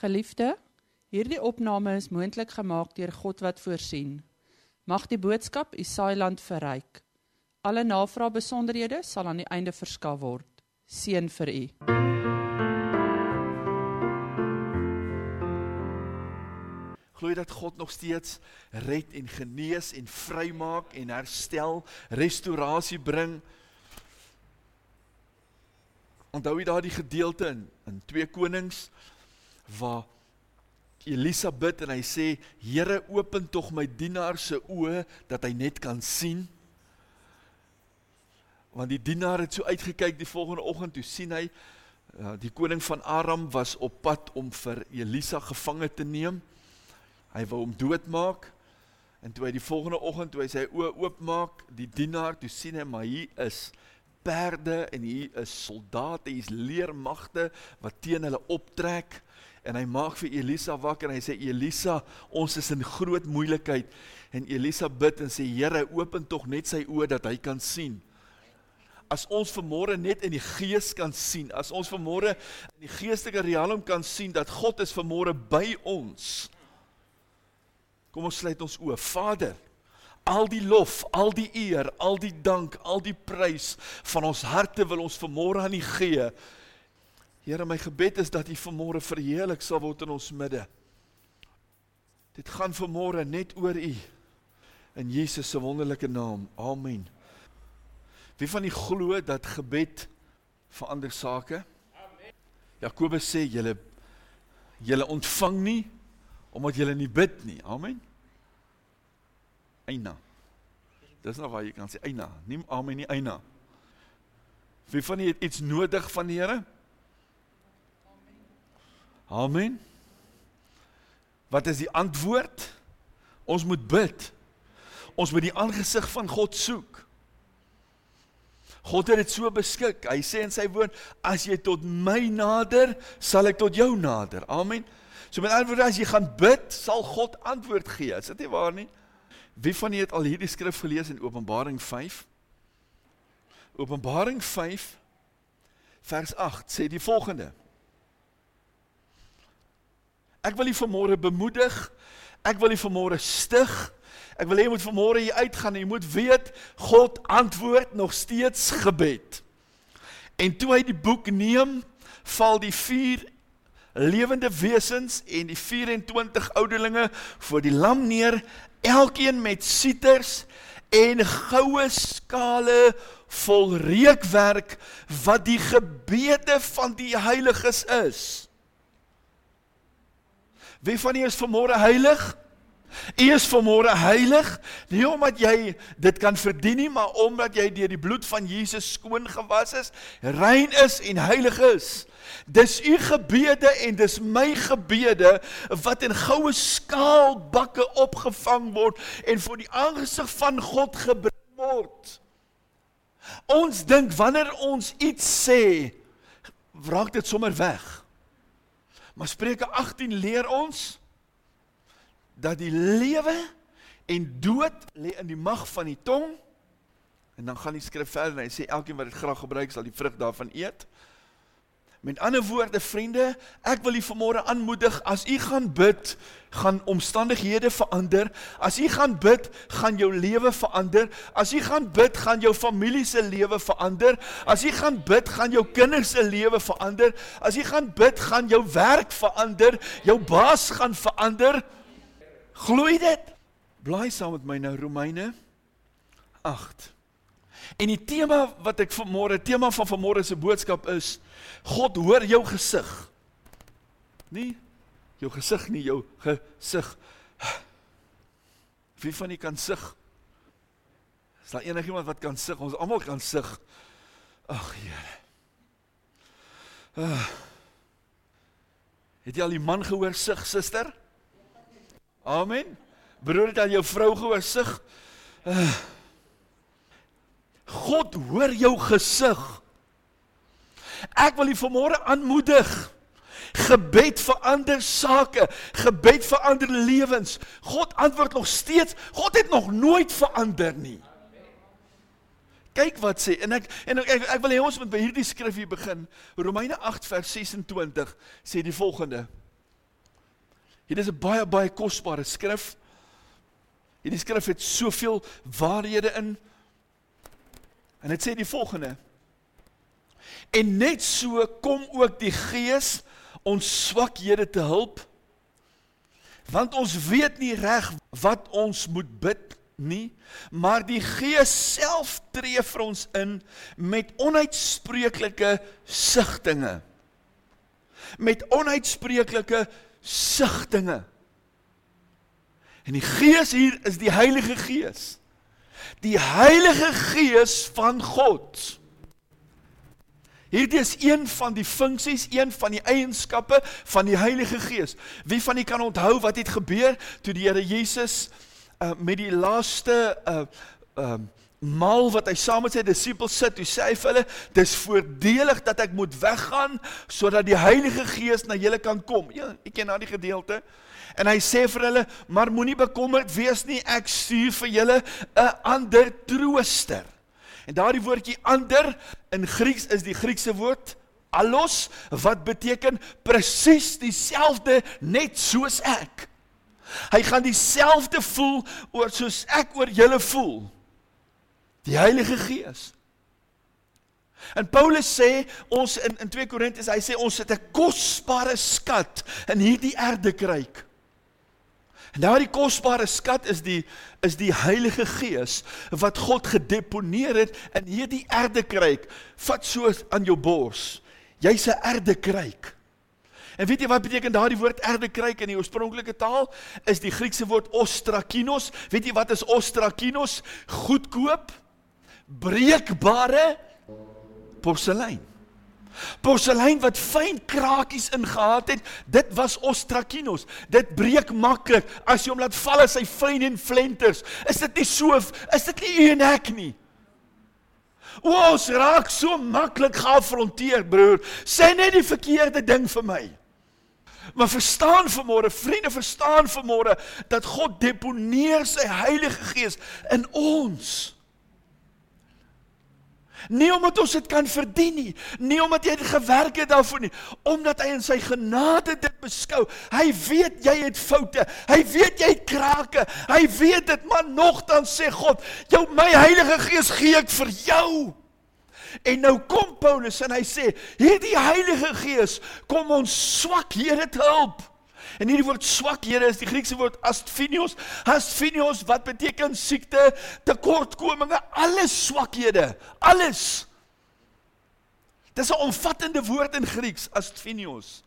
Geliefde, hierdie opname is moontlik gemaak deur God wat voorsien. Mag die boodskap u saailand verryk. Alle navrae besonderhede sal aan die einde verskaf word. Seën vir u. Glo jy dat God nog steeds red en genees en vrymaak en herstel, restaurasie bring? Onthou jy daardie gedeelte in in 2 Konings waar Elisa bid en hy sê Here open tog my dienaar se oë dat hy net kan sien. Want die dienaar het so uitgekyk die volgende oggend toe sien hy uh, die koning van Aram was op pad om vir Elisa gevange te neem. Hy wou hom doodmaak. En toe hy die volgende oggend toe hy sy oë oopmaak die dienaar toe sien hy maar hier is perde en hier is soldate hier is leermagte wat teen hulle optrek en hy maak vir Elisa wakker en hy sê Elisa, ons is in groot moeilikheid. En Elisa bid en sê Here, open tog net sy oë dat hy kan sien. As ons vanmôre net in die gees kan sien, as ons vanmôre in die geestelike riem kan sien dat God is vanmôre by ons. Kom ons sluit ons oë. Vader, al die lof, al die eer, al die dank, al die prys van ons harte wil ons vanmôre aan U gee. Here, my gebed is dat U vanmôre verheerlik sal word in ons midde. Dit gaan vanmôre net oor U in Jesus se wonderlike naam. Amen. Wie van u glo dat gebed verander sake? Amen. Jakobus sê julle julle ontvang nie omdat julle nie bid nie. Amen. Eina. Dis nou waar jy kan sê eina. Nie amen nie eina. Wie van u het iets nodig van die Here? Amen. Wat is die antwoord? Ons moet bid. Ons moet die aangesig van God soek. God het dit so beskik. Hy sê in sy woord, as jy tot my nader, sal ek tot jou nader. Amen. So met ander woorde, as jy gaan bid, sal God antwoord gee. Is dit nie waar nie? Wie van julle het al hierdie skrif gelees in Openbaring 5? Openbaring 5 vers 8 sê die volgende: Ek wil u vanmôre bemoedig. Ek wil u vanmôre stig. Ek wil hê jy moet vanmôre hier uitgaan en jy moet weet God antwoord nog steeds gebed. En toe hy die boek neem, val die vier lewende wesens en die 24 ouderlinge voor die lam neer, elkeen met sieters en goue skale vol reukwerk wat die gebede van die heiliges is. Wie van julle is vanmôre heilig? U is vanmôre heilig, nie omdat jy dit kan verdien nie, maar omdat jy deur die bloed van Jesus skoon gewas is, rein is en heilig is. Dis u gebede en dis my gebede wat in goue skaalbakke opgevang word en voor die aangesig van God gebring word. Ons dink wanneer ons iets sê, raak dit sommer weg. Maar Spreuke 18 leer ons dat die lewe en dood lê in die mag van die tong. En dan gaan die skrif verder en hy sê elkeen wat dit graag gebruik sal die vrug daarvan eet. Met ander woorde vriende, ek wil u vanmôre aanmoedig as u gaan bid, gaan omstandighede verander. As u gaan bid, gaan jou lewe verander. As u gaan bid, gaan jou familie se lewe verander. As u gaan bid, gaan jou kinders se lewe verander. As u gaan bid, gaan jou werk verander. Jou baas gaan verander. Glooi dit. Blaai saam met my nou Romeine 8. En die tema wat ek vanmôre, tema van vanmôre se boodskap is God hoor jou gesig. Nie jou gesig nie, jou gesig. Wie van u kan sug? Is daar enigiemand wat kan sug? Ons almal kan sug. Ag Here. Uh, het jy al die man gehoor sug, suster? Amen. Broer, het al jou vrou gehoor sug? Uh, God hoor jou gesig. Ek wil u vanmôre aanmoedig. Gebed verander sake, gebed verander lewens. God antwoord nog steeds. God het nog nooit verander nie. Kyk wat sê en ek en ek, ek, wil hê ons moet by hierdie skrif hier begin. Romeine 8 vers 26 sê die volgende. Hierdie is 'n baie baie kosbare skrif. Hierdie skrif het soveel waarhede in. En dit sê die volgende: En net so kom ook die Gees ons swakhede te help want ons weet nie reg wat ons moet bid nie maar die Gees self tree vir ons in met onuitspreeklike sigtinge. Met onuitspreeklike sigtinge. En die Gees hier is die Heilige Gees die Heilige Gees van God Hierdie is een van die funksies, een van die eienskappe van die Heilige Gees. Wie van u kan onthou wat het gebeur toe die Here Jesus uh, met die laaste uh uh maal wat hy saam met sy disippels sit, hy sê vir hulle, dis voordelig dat ek moet weggaan sodat die Heilige Gees na julle kan kom. Ja, ek ken daardie gedeelte. En hy sê vir hulle, maar moenie bekommerd wees nie, ek stuur vir julle 'n ander trooster. En daardie woordjie ander in Grieks is die Griekse woord allos wat beteken presies dieselfde net soos ek. Hy gaan dieselfde voel oor soos ek oor julle voel. Die Heilige Gees. En Paulus sê ons in in 2 Korintiërs hy sê ons het 'n kosbare skat in hierdie aardekryk. En daardie kosbare skat is die is die Heilige Gees wat God gedeponeer het in hierdie aardekryk. Vat so aan jou bors. Jy's 'n aardekryk. En weet jy wat beteken daardie woord aardekryk in die oorspronklike taal? Is die Griekse woord ostrakinos. Weet jy wat is ostrakinos? Goedkoop, breekbare porselein. Porselein wat fyn krakies ingehaat het, dit was ostrakinos. Dit breek maklik as jy hom laat val as hy fyn en flenters. Is dit nie so is dit nie een ek nie? O, ons raak so maklik geafronteer, broer. Sê net die verkeerde ding vir my. Maar verstaan vanmôre, vriende, verstaan vanmôre dat God deponeer sy Heilige Gees in ons. Nie omdat ons dit kan verdien nie, nie omdat jy gewerk het daarvoor nie, omdat hy in sy genade dit beskou. Hy weet jy het foute. Hy weet jy het krake. Hy weet dit, maar nogtans sê God, "Jou my Heilige Gees gee ek vir jou." En nou kom Paulus en hy sê, "Hierdie Heilige Gees kom ons swak Here te help." En hierdie woord swakhede is die Griekse woord asthenios. Asthenios wat beteken siekte, tekortkominge, alles swakhede, alles. Dis 'n omvattende woord in Grieks, asthenios.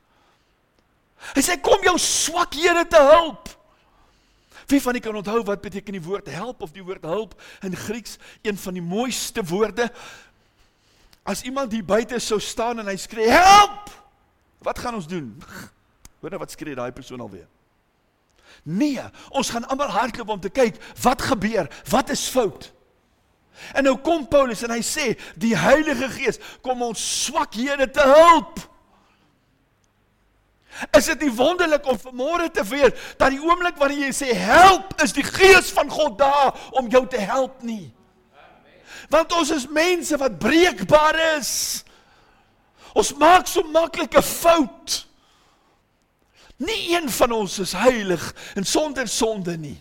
Hy sê kom jou swakhede te help. Wie van julle kan onthou wat beteken die woord help of die woord hulp in Grieks, een van die mooiste woorde? As iemand hier buite sou staan en hy skree help, wat gaan ons doen? Hoor nou wat skree daai persoon alweer. Nee, ons gaan almal hardloop om te kyk wat gebeur, wat is fout. En nou kom Paulus en hy sê die Heilige Gees kom ons swakhede te help. Is dit nie wonderlik om vanmôre te weet dat die oomblik wanneer jy sê help is die Gees van God daar om jou te help nie. Want ons is mense wat breekbaar is. Ons maak so maklike foute. Nie een van ons is heilig en sonder sonde nie.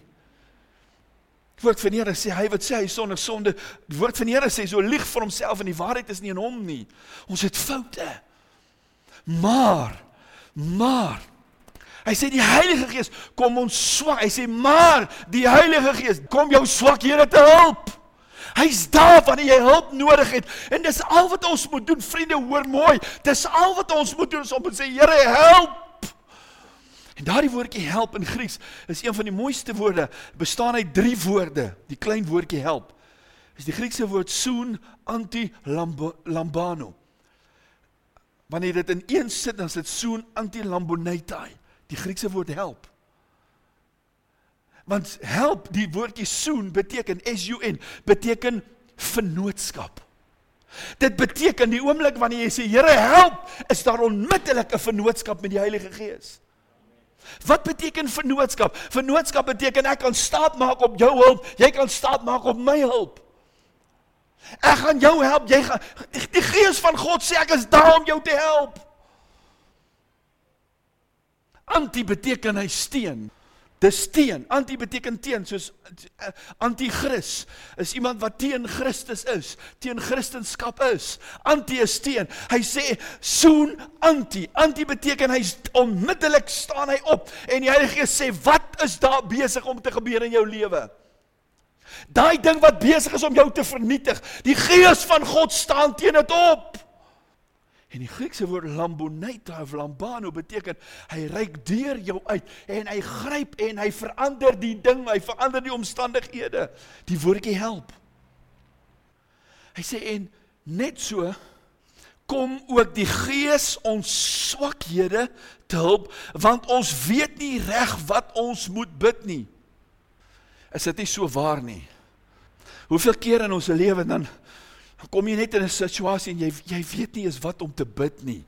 Die woord van die Here sê hy wat sê hy sonder sonde, die woord van die Here sê so lieg vir homself en die waarheid is nie in hom nie. Ons het foute. Maar maar hy sê die Heilige Gees kom ons swak. Hy sê maar die Heilige Gees kom jou swakhede te help. Hy's daar wanneer jy hulp nodig het. En dis al wat ons moet doen, vriende, hoor mooi. Dis al wat ons moet doen om te sê Here, help. En daardie woordjie help in Grieks is een van die mooiste woorde. Bestaan uit drie woorde. Die klein woordjie help is die Griekse woord soon anti lambano. Wanneer dit in een sit dan is dit soon anti lambonetai. Die Griekse woord help. Want help, die woordjie soon beteken S U N beteken vennootskap. Dit beteken die oomblik wanneer jy sê Here help, is daar onmiddellik 'n vennootskap met die Heilige Gees. Wat beteken vennootskap? Vennootskap beteken ek kan staat maak op jou hulp, jy kan staat maak op my hulp. Ek gaan jou help, jy gaan die gees van God sê ek is daar om jou te help. Anti beteken hy steen. Dis teen. Anti beteken teen, soos uh, anti-Christ is iemand wat teen Christus is, teen Christendom is. Anti is teen. Hy sê soon anti. Anti beteken hy onmiddellik staan hy op en die Heilige Gees sê wat is daar besig om te gebeur in jou lewe? Daai ding wat besig is om jou te vernietig. Die Gees van God staan teen dit op. En die Griekse woord lamboneita of lambano beteken hy reik deur jou uit en hy gryp en hy verander die ding, hy verander die omstandighede. Die woordjie help. Hy sê en net so kom ook die Gees ons swakhede te help want ons weet nie reg wat ons moet bid nie. Is dit nie so waar nie? Hoeveel keer in ons lewe dan kom jy net in 'n situasie en jy jy weet nie eens wat om te bid nie.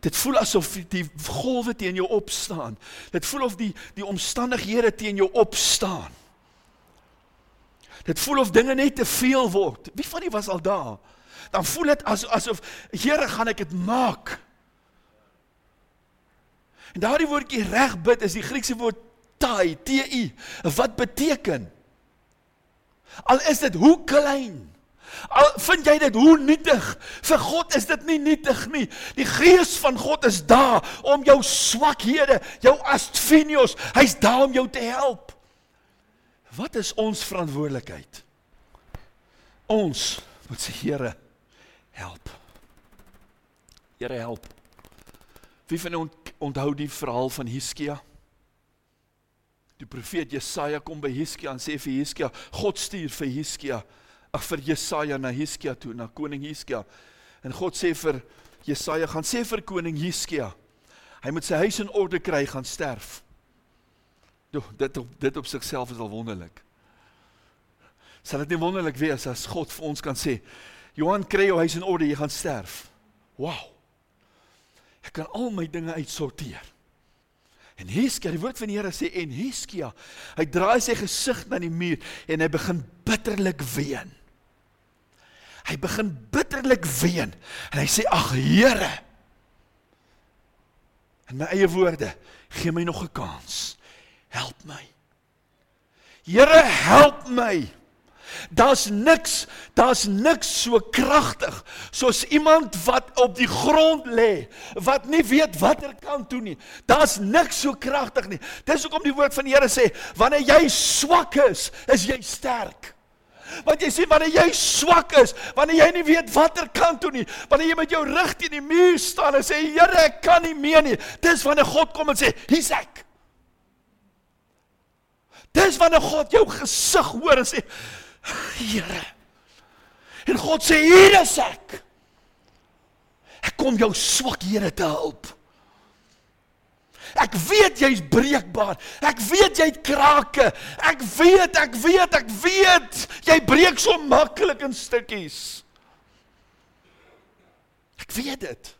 Dit voel asof die golwe teen jou opstaan. Dit voel of die die omstandighede teen jou opstaan. Dit voel of dinge net te veel word. Wie van julle was al daar? Dan voel dit as asof Here gaan ek dit maak. En daardie woordjie reg bid is die Griekse woord tai, T I, wat beteken al is dit hoe klein Al vind jy dit hoe nietig? Vir God is dit nie nietig nie. Die Gees van God is daar om jou swakhede, jou astfinios, hy's daar om jou te help. Wat is ons verantwoordelikheid? Ons moet sê Here, help. Here help. Wie van ons onthou die verhaal van Hiskia? Die profeet Jesaja kom by Hiskia en sê vir Hiskia, God stuur vir Hiskia ag vir Jesaja na Hiskia toe, na koning Hiskia. En God sê vir Jesaja gaan sê vir koning Hiskia, hy moet sy huis in orde kry, gaan sterf. Do, dit op dit op sigself is al wonderlik. Sal dit nie wonderlik wees as God vir ons kan sê, Johan kry jou huis in orde, jy gaan sterf. Wow. Ek kan al my dinge uitsorteer. En Hiskia, die woord van die Here sê en Hiskia, hy draai sy gesig na die muur en hy begin bitterlik ween. Hy begin bitterlik ween en hy sê ag Here. In my eie woorde, gee my nog 'n kans. Help my. Here, help my. Daar's niks, daar's niks so kragtig soos iemand wat op die grond lê, wat nie weet watter kant toe nie. Daar's niks so kragtig nie. Dis hoekom die woord van die Here sê, wanneer jy swak is, is jy sterk. Want jy sien wanneer jy swak is, wanneer jy nie weet watter kant toe nie, wanneer jy met jou rug teen die muur staan en sê Here, ek kan nie meer nie. Dis wanneer God kom en sê, "Hier's ek." Dis wanneer God jou gesig hoor en sê, Here. En God sê hier is ek. Ek kom jou swakhede te help. Ek weet jy's breekbaar. Ek weet jy het krake. Ek weet, ek weet, ek weet jy breek so maklik in stukkies. Ek weet dit.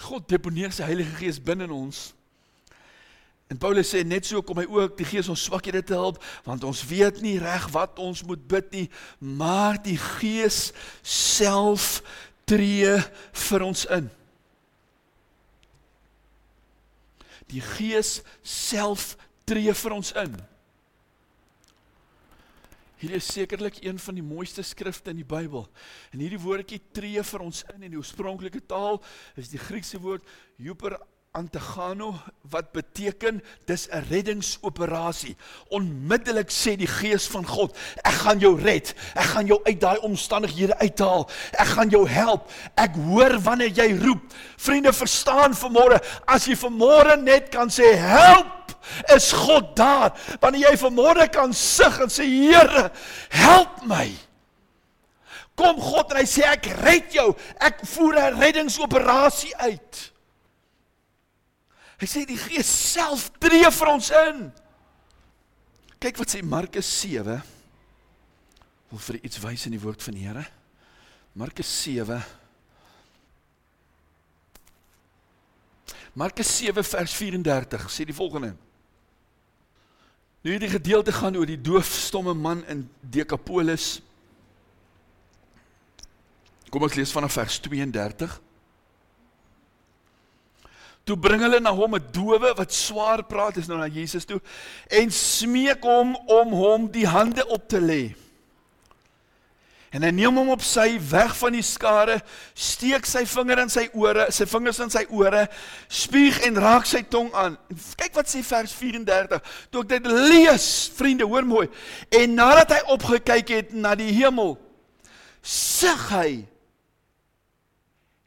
God deponeer sy Heilige Gees binne in ons. En Paulus sê net so kom hy ook die Gees ons swakhede te help want ons weet nie reg wat ons moet bid nie maar die Gees self tree vir ons in. Die Gees self tree vir ons in. Hier is sekerlik een van die mooiste skrifte in die Bybel. En hierdie woordjie tree vir ons in in die oorspronklike taal is die Griekse woord hyper Antegano wat beteken dis 'n reddingsoperasie. Onmiddellik sê die gees van God, ek gaan jou red. Ek gaan jou uit daai omstandighede uithaal. Ek gaan jou help. Ek hoor wanneer jy roep. Vriende, verstaan vanmôre, as jy vanmôre net kan sê help, is God daar. Wanneer jy vanmôre kan sug en sê Here, help my. Kom God en hy sê ek red jou. Ek voer 'n reddingsoperasie uit. Hy sê die Gees self tree vir ons in. Kyk wat sê Markus 7. Wil vir iets wys in die woord van die Here. Markus 7. Markus 7 vers 34 sê die volgende. Nu hierdie gedeelte gaan oor die doofstomme man in Dekapolis. Kom ons lees vanaf vers 32. Toe bring hulle na hom 'n dowe wat swaar praat, is nou na Jesus toe en smeek hom om hom die hande op te lê. En hy neem hom op sy weg van die skare, steek sy vinger in sy ore, sy vingers in sy ore, spuug en raak sy tong aan. Kyk wat sê vers 34. Toe ek dit lees, vriende, hoor mooi. En nadat hy opgekyk het na die hemel, sug hy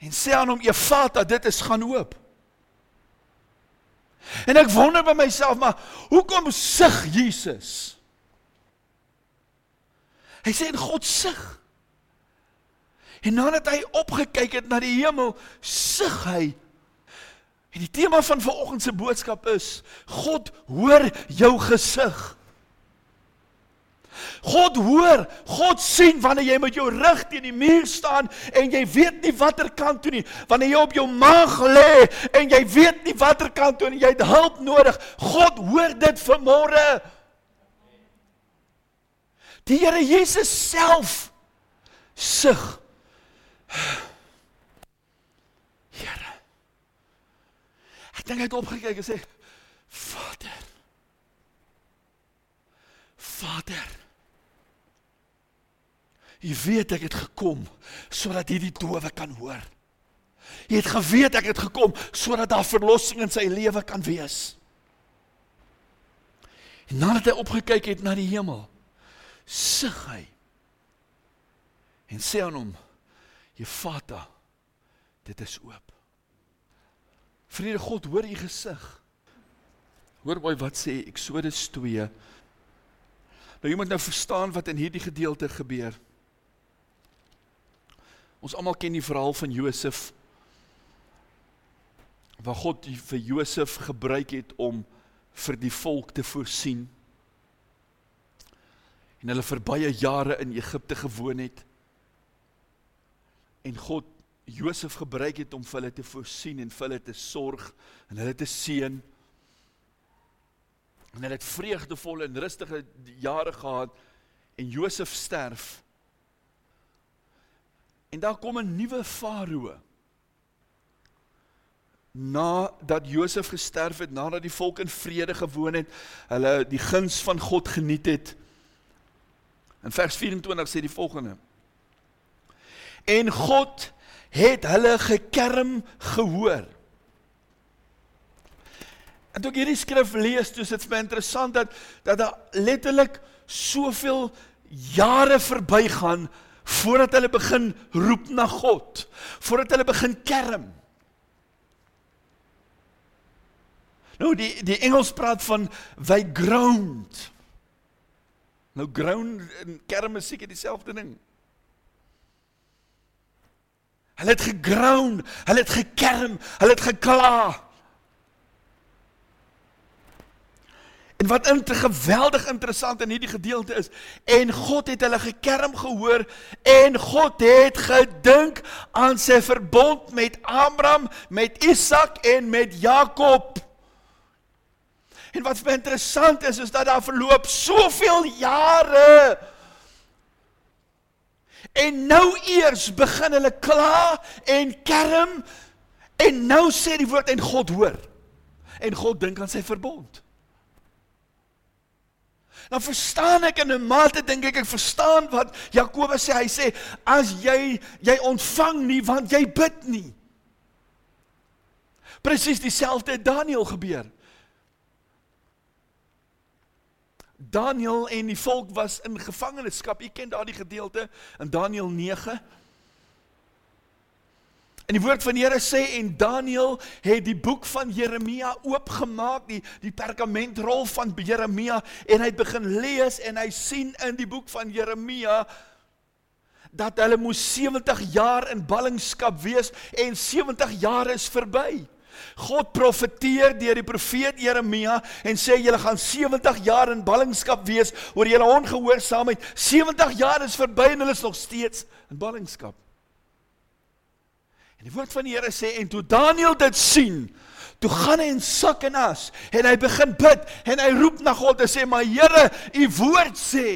en sê aan hom: "Efata, dit is gaan oop." En ek wonder by myself, maar hoekom sug Jesus? Hy sê en God sug. En nadat hy opgekyk het na die hemel, sug hy. En die tema van vanoggend se boodskap is: God hoor jou gesug. God hoor, God sien wanneer jy met jou rug teen die muur staan en jy weet nie watter kant toe nie, wanneer jy op jou maag lê en jy weet nie watter kant toe nie, jy het hulp nodig. God hoor dit vanmôre. Die Here Jesus self sug. Here. Ek dink hy het opgekyk en sê: Vader. Vader. Jy weet ek het gekom sodat hierdie dowe kan hoor. Jy het geweet ek het gekom sodat daar verlossing in sy lewe kan wees. En nadat hy opgekyk het na die hemel, sug hy en sê aan hom: "Jefata, dit is oop." Vrede God, hoor u gesig. Hoor mooi wat sê Eksodus 2. Nou jy moet nou verstaan wat in hierdie gedeelte gebeur. Ons almal ken die verhaal van Josef waar God vir Josef gebruik het om vir die volk te voorsien. En hulle vir baie jare in Egipte gewoon het. En God Josef gebruik het om vir hulle te voorsien en vir hulle te sorg en hulle te seën. En hulle het vreugdevolle en rustige jare gehad en Josef sterf en daar kom 'n nuwe farao. Nadat Josef gesterf het, nadat die volk in vrede gewoon het, hulle die guns van God geniet het, In vers 24 sê die volgende: En God het hulle gekerm gehoor. En toe ek hierdie skrif lees, toe is dit my interessant dat dat daar letterlik soveel jare verbygaan voordat hulle begin roep na God, voordat hulle begin kerm. Nou die die Engels praat van they groaned. Nou ground en kermmusiek het dieselfde ding. Hulle het geground, hulle het gekerm, hulle het gekla. En wat inter geweldig interessant in hierdie gedeelte is, en God het hulle gekerm gehoor en God het gedink aan sy verbond met Abraham, met Isak en met Jakob. En wat vir my interessant is, is dat daar verloop soveel jare. En nou eers begin hulle kla en kerm en nou sê die woord en God hoor. En God dink aan sy verbond. Nou verstaan ek in 'n mate dink ek ek verstaan wat Jakobus sê. Hy sê as jy jy ontvang nie want jy bid nie. Presies dieselfde het Daniël gebeur. Daniel en die volk was in gevangenskap. U ken daardie gedeelte in Daniël 9. En die woord van die Here sê en Daniël het die boek van Jeremia oopgemaak, die die perkamentrol van Jeremia en hy het begin lees en hy sien in die boek van Jeremia dat hulle moes 70 jaar in ballingskap wees en 70 jaar is verby. God profeteer deur die profeet Jeremia en sê julle gaan 70 jaar in ballingskap wees oor julle ongehoorsaamheid. 70 jaar is verby en hulle is nog steeds in ballingskap. En die woord van die Here sê en toe Daniël dit sien, toe gaan hy in sak en as en hy begin bid en hy roep na God en sê maar Here, u woord sê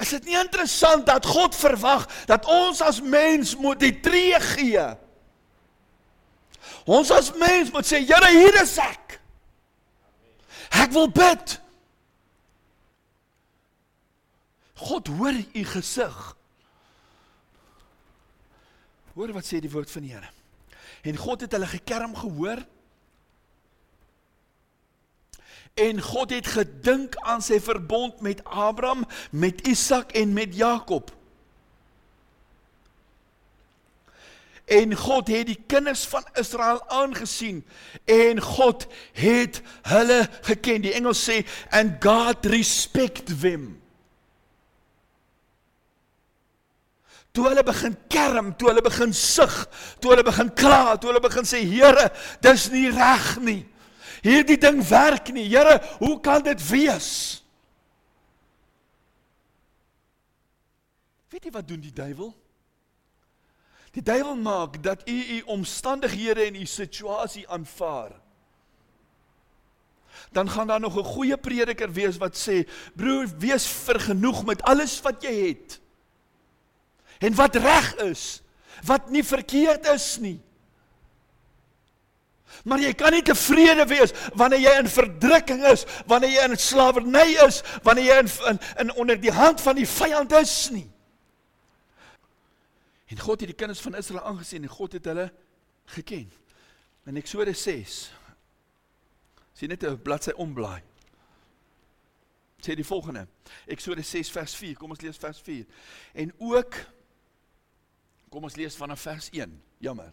Is dit nie interessant dat God verwag dat ons as mens moet die tree gee? Ons as mens moet sê, Here, hier is ek. Ek wil bid. God hoor u gesig. Hoor wat sê die woord van die Here. En God het hulle gekerm gehoor. En God het gedink aan sy verbond met Abraham, met Isak en met Jakob. En God het die kinders van Israel aangesien en God het hulle geken. Die Engels sê and God respect them. Toe hulle begin kerm, toe hulle begin sug, toe hulle begin kla, toe hulle begin sê Here, dis nie reg nie. Hierdie ding werk nie. Here, hoe kan dit wees? Weet jy wat doen die duiwel? Die duiwel maak dat u u omstandighede en u situasie aanvaar. Dan gaan daar nog 'n goeie prediker wees wat sê: "Broer, wees vergenoeg met alles wat jy het." En wat reg is, wat nie verkeerd is nie. Maar jy kan nie tevrede wees wanneer jy in verdrukking is, wanneer jy in slawerny is, wanneer jy in, in in onder die hand van die vyand is nie. En God het die kinders van Israel aangesien en God het hulle geken. In Eksodus 6 sien net 'n bladsy omblaai. Sê die volgende. Eksodus 6 vers 4. Kom ons lees vers 4. En ook Kom ons lees vanaf vers 1. Jammer.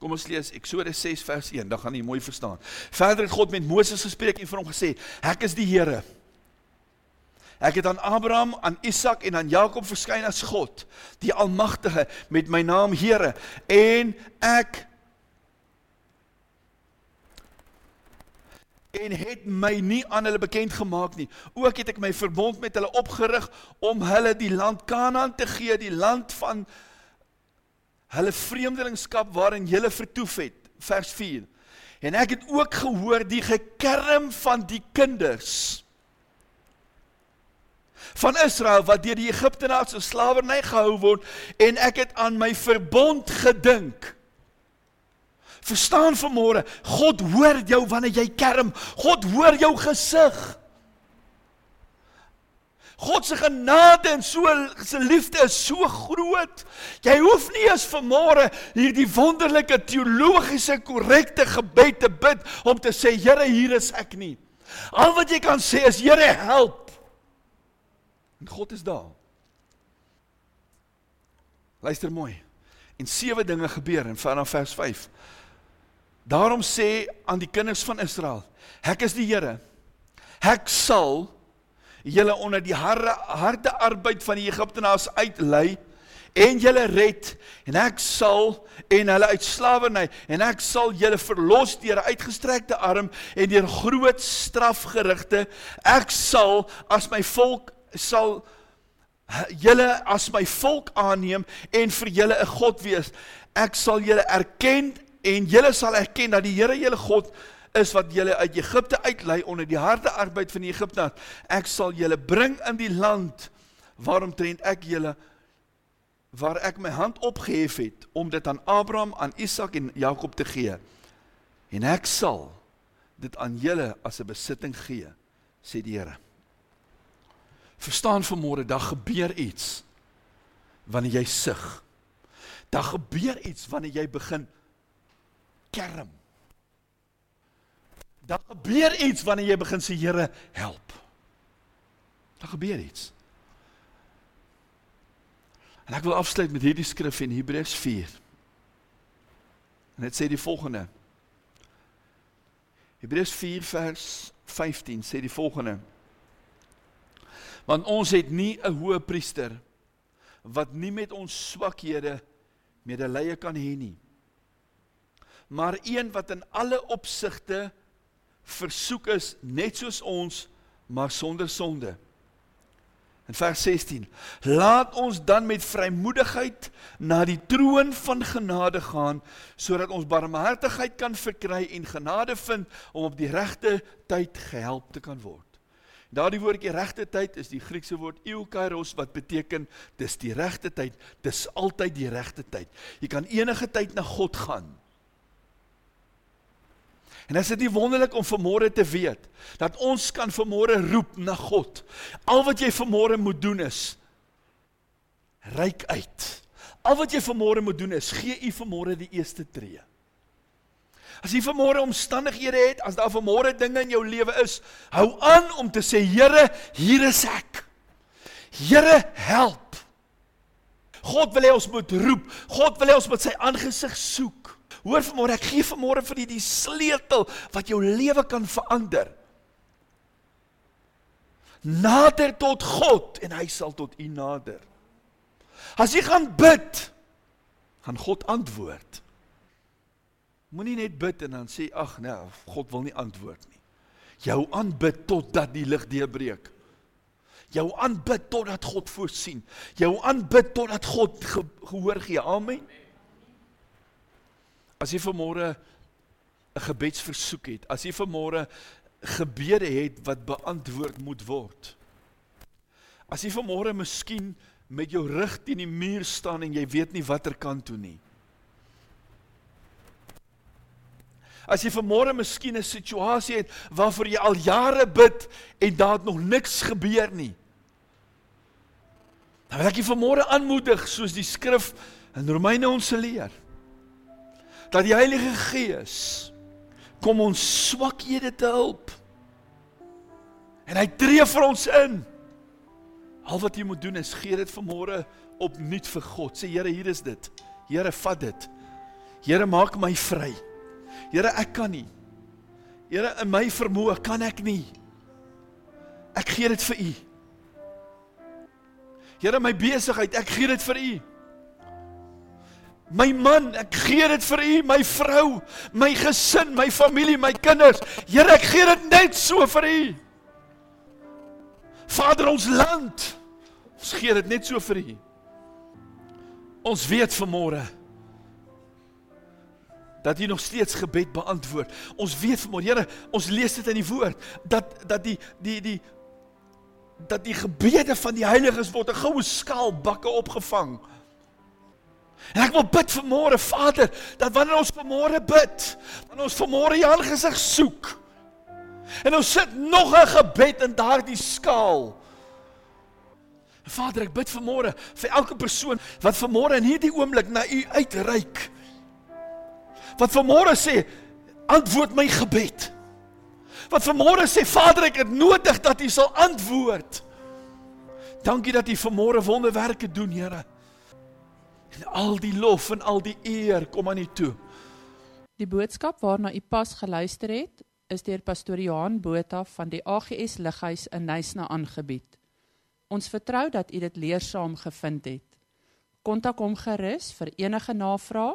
Kom ons lees Eksodus 6 vers 1, dan gaan jy mooi verstaan. Verder het God met Moses gespreek en vir hom gesê: "Ek is die Here. Ek het aan Abraham, aan Isak en aan Jakob verskyn as God, die Almagtige, met my naam Here, en ek en het my nie aan hulle bekend gemaak nie. Ook het ek my verbond met hulle opgerig om hulle die land Kanaan te gee, die land van hulle vreemdelingskap waarin julle vertoef het vers 4 en ek het ook gehoor die gekerm van die kinders van Israel wat deur die Egiptenaars in slawerny gehou word en ek het aan my verbond gedink. Verstaan vanmôre God hoor jou wanneer jy kerm God hoor jou gesig God se genade en so se liefde is so groot. Jy hoef nie eens vanmôre hierdie wonderlike teologiese korrekte gebed te bid om te sê Here, hier is ek nie. Al wat jy kan sê is Here, help. En God is daar. Luister mooi. En sewe dinge gebeur in vanaf vers 5. Daarom sê aan die kinders van Israel: Ek is die Here. Ek sal julle onder die harde harde arbeid van die Egiptenaars uitlei en julle red en ek sal en hulle uit slawerny en ek sal julle verlos deur 'n uitgestrekte arm en deur groot strafgerigte ek sal as my volk sal julle as my volk aanneem en vir julle 'n God wees. Ek sal julle erken en julle sal erken dat die Here julle God is wat julle uit Egipte uitlei onder die harde arbeid van die Egiptenaars. Ek sal julle bring in die land waaromtrent ek julle waar ek my hand opgehef het om dit aan Abraham, aan Isak en Jakob te gee. En ek sal dit aan julle as 'n besitting gee, sê die Here. Verstaan vanmôre, daar gebeur iets wanneer jy sug. Daar gebeur iets wanneer jy begin kerm. Dan gebeur iets wanneer jy begin sê Here, help. Dan gebeur iets. En ek wil afsluit met hierdie skrif in Hebreërs 4. En dit sê die volgende. Hebreërs 4 vers 15 sê die volgende. Want ons het nie 'n hoë priester wat nie met ons swakhede medelee kan hê nie. Maar een wat in alle opsigte versoek is net soos ons, maar sonder sonde. In vers 16: Laat ons dan met vrymoedigheid na die troon van genade gaan sodat ons barmhartigheid kan verkry en genade vind om op die regte tyd gehelp te kan word. Daardie woordjie regte tyd is die Griekse woord eukairos wat beteken dis die regte tyd, dis altyd die regte tyd. Jy kan enige tyd na God gaan. En is dit nie wonderlik om vanmôre te weet dat ons kan vanmôre roep na God. Al wat jy vanmôre moet doen is reik uit. Al wat jy vanmôre moet doen is gee u vanmôre die eerste tree. As jy vanmôre omstandighede het, as daar vanmôre dinge in jou lewe is, hou aan om te sê Here, hier is ek. Here, help. God wil hê ons moet roep. God wil hê ons moet sy aangesig soek. Hoor vanmôre, ek gee vanmôre vir u die sleutel wat jou lewe kan verander. Nader tot God en hy sal tot u nader. As jy gaan bid, gaan God antwoord. Moenie net bid en dan sê ag nee, God wil nie antwoord nie. Jou aanbid totdat die lig deurbreek. Jou aanbid totdat God voorsien. Jou aanbid totdat God ge gehoor gee. Amen. As jy vanmôre 'n gebedsversoek het, as jy vanmôre gebede het wat beantwoord moet word. As jy vanmôre miskien met jou rug teen die muur staan en jy weet nie watter kant toe nie. As jy vanmôre miskien 'n situasie het waarvoor jy al jare bid en daar het nog niks gebeur nie. Dan wil ek jou vanmôre aanmoedig soos die skrif in Romeine ons leer. Dat die Heilige Gees kom ons swakhede te help. En hy tree vir ons in. Al wat jy moet doen is gee dit vanmôre opnuut vir God. Sê Here, hier is dit. Here, vat dit. Here, maak my vry. Here, ek kan nie. Here, in my vermoë kan ek nie. Ek gee dit vir U. Here, my besigheid, ek gee dit vir U. My man, ek gee dit vir U, my vrou, my gesin, my familie, my kinders. Here, ek gee dit net so vir U. Vader ons land. Ons gee dit net so vir U. Ons weet vanmôre dat U nog steeds gebed beantwoord. Ons weet vanmôre, Here, ons lees dit in die woord dat dat die die die dat die gebede van die heiliges word 'n goue skaal bakke opgevang. En ek wil bid vanmôre, Vader, dat wanneer ons vanmôre bid, wanneer ons vanmôre U aangesig soek, en ons sit nog 'n gebed in daardie skaal, Vader, ek bid vanmôre vir elke persoon wat vanmôre in hierdie oomblik na U uitreik. Wat vanmôre sê, antwoord my gebed. Wat vanmôre sê, Vader, ek het nodig dat U sal antwoord. Dankie dat U vanmôre wonderwerke doen, Here. En al die lof en al die eer kom aan U toe. Die boodskap waarna u pas geluister het, is deur pastoor Johan Botha van die AGS Lighuis in Nysna aangebied. Ons vertrou dat u dit leersaam gevind het. Kontak hom gerus vir enige navrae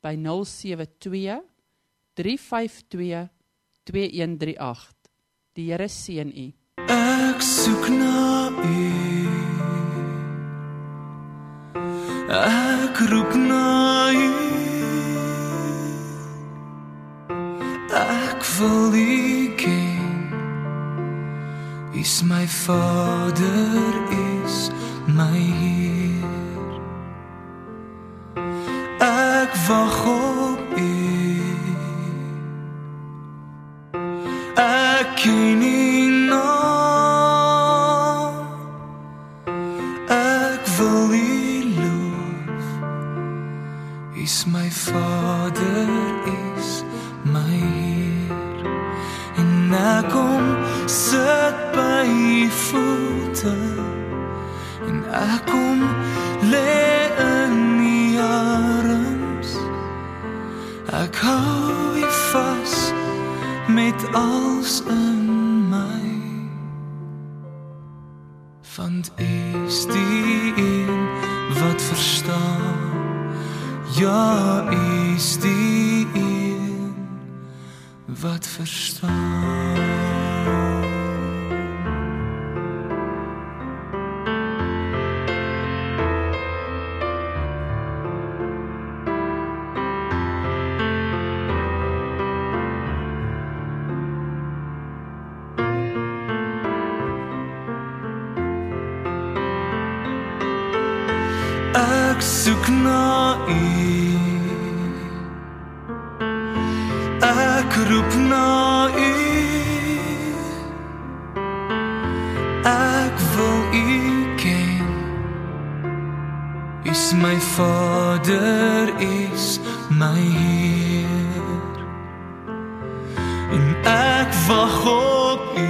by 072 352 2138. Die Here seën u. Ek soek na U. Ek roep na U. Ek wil U ken. Is my Vader is my Heer. Ek hou U vas met als in my. Want U is die een wat verstaan? Ja U is die een wat verstaan Vader, is my Heer. En ek wag op U.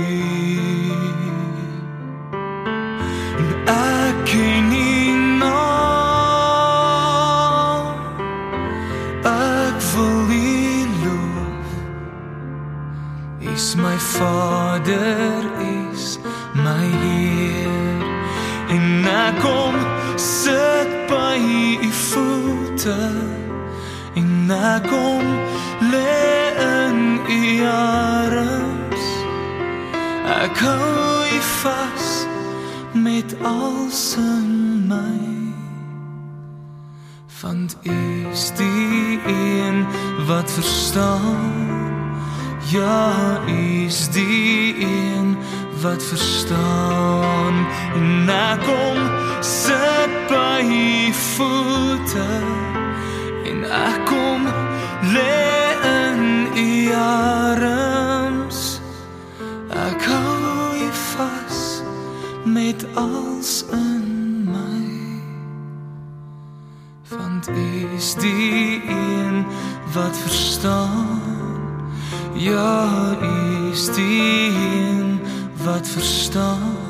En ek ken U naam. Ek wil U loof. Is my Vader, En ek kom lê in U arms. Ek hou U vas met alles in my. Want U is die een wat verstaan. Ja, U is die een wat verstaan. En ek kom sit by U voete. Wat verstaan. Ja, U is die een wat verstaan.